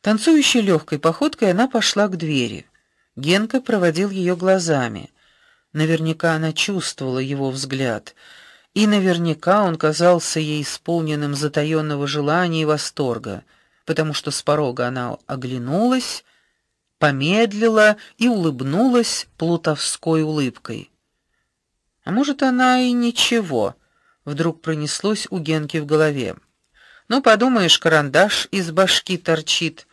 Танцующей легкой походкой она пошла к двери. Генка проводил ее глазами. Наверняка она чувствовала его взгляд, и наверняка он казался ей исполненным затаённого желания и восторга, потому что с порога она оглянулась, помедлила и улыбнулась плутовской улыбкой. А может, она и ничего, вдруг пронеслось у Генки в голове. Ну, подумаешь, карандаш из башки торчит.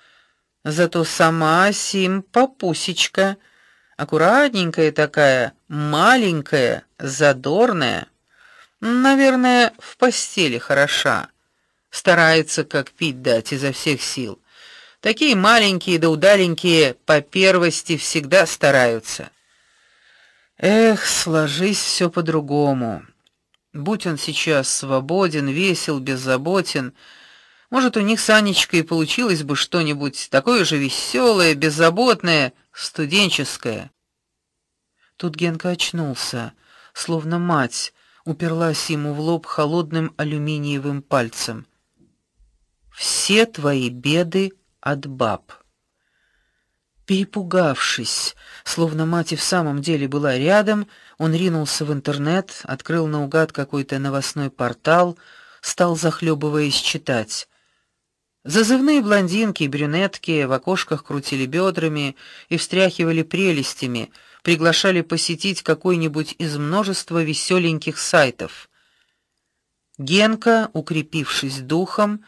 Зато сама Сим попусечка, аккуратненькая такая, маленькая, задорная. Наверное, в постели хороша. Старается как пить дать изо всех сил. Такие маленькие да удаленькие по первости всегда стараются. Эх, сложись все по-другому. Будь он сейчас свободен, весел, беззаботен, может, у них с Анечкой получилось бы что-нибудь такое же веселое, беззаботное, студенческое. Тут Генка очнулся, словно мать уперлась ему в лоб холодным алюминиевым пальцем. Все твои беды от баб. Перепугавшись, словно мать и в самом деле была рядом, он ринулся в интернет, открыл наугад какой-то новостной портал, стал захлебываясь читать. Зазывные блондинки и брюнетки в окошках крутили бедрами и встряхивали прелестями, приглашали посетить какой-нибудь из множества веселеньких сайтов. Генка, укрепившись духом,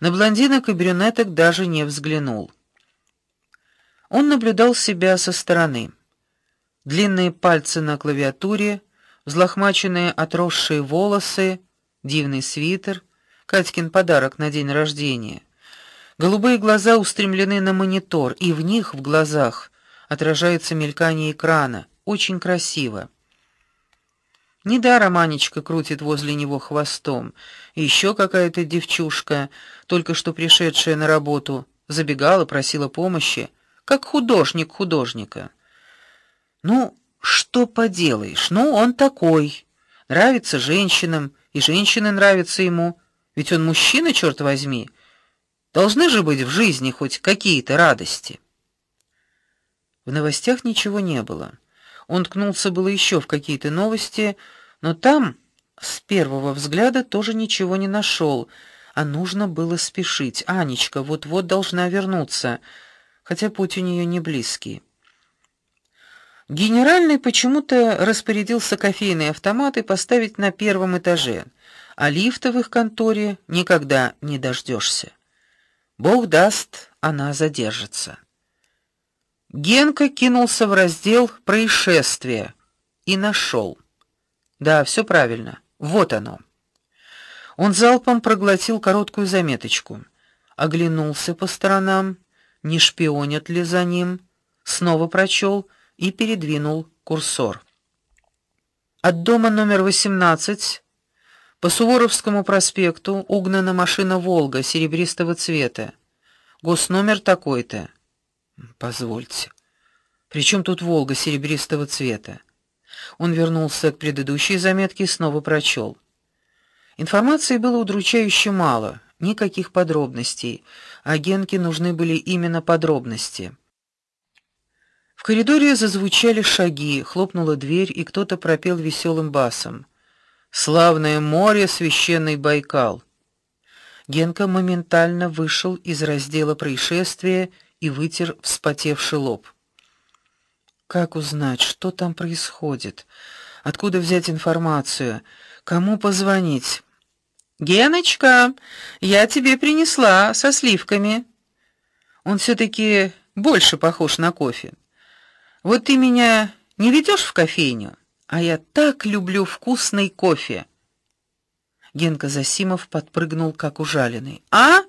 на блондинок и брюнеток даже не взглянул. Он наблюдал себя со стороны. Длинные пальцы на клавиатуре, взлохмаченные отросшие волосы, дивный свитер, Катькин подарок на день рождения. Голубые глаза устремлены на монитор, и в них в глазах отражается мелькание экрана. Очень красиво. Недаром Анечка крутит возле него хвостом. Еще какая-то девчушка, только что пришедшая на работу, забегала, просила помощи как художник художника. Ну, что поделаешь? Ну, он такой. Нравится женщинам, и женщины нравятся ему, ведь он мужчина, черт возьми. Должны же быть в жизни хоть какие-то радости. В новостях ничего не было. Он ткнулся было еще в какие-то новости, но там с первого взгляда тоже ничего не нашел, а нужно было спешить. Анечка вот-вот должна вернуться хотя путь у нее не близкий. Генеральный почему-то распорядился кофейные автоматы поставить на первом этаже, а лифта в конторе никогда не дождешься. Бог даст, она задержится. Генка кинулся в раздел происшествия и нашел. Да, все правильно. Вот оно. Он залпом проглотил короткую заметочку, оглянулся по сторонам не шпионят ли за ним, снова прочел и передвинул курсор. От дома номер 18 по Суворовскому проспекту угнана машина Волга серебристого цвета. Госномер такой-то. Позвольте. Причем тут Волга серебристого цвета? Он вернулся к предыдущей заметке и снова прочел. Информации было удручающе мало никаких подробностей. А Генке нужны были именно подробности. В коридоре зазвучали шаги, хлопнула дверь, и кто-то пропел веселым басом: "Славное море, священный Байкал". Генка моментально вышел из раздела происшествия и вытер вспотевший лоб. Как узнать, что там происходит? Откуда взять информацию? Кому позвонить? Геночка, я тебе принесла со сливками. Он все таки больше похож на кофе. Вот ты меня не ведешь в кофейню, а я так люблю вкусный кофе. Генка Засимов подпрыгнул как ужаленный. А?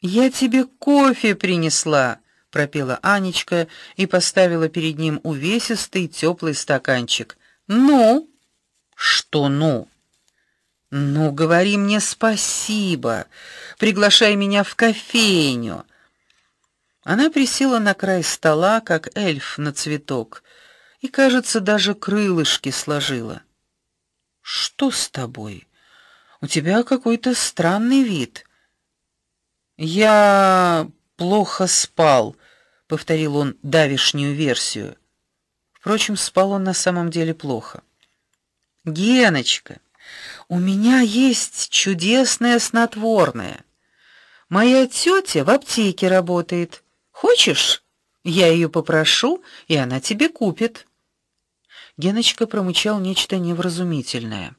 Я тебе кофе принесла, пропела Анечка и поставила перед ним увесистый теплый стаканчик. Ну? Что ну? Ну, говори мне спасибо. Приглашай меня в кофейню. Она присела на край стола, как эльф на цветок, и, кажется, даже крылышки сложила. Что с тобой? У тебя какой-то странный вид. Я плохо спал, повторил он давишнюю версию. Впрочем, спал он на самом деле плохо. Геночка, у меня есть чудесное снотворное. Моя тетя в аптеке работает. Хочешь? Я ее попрошу, и она тебе купит. Геночка промычал нечто невразумительное.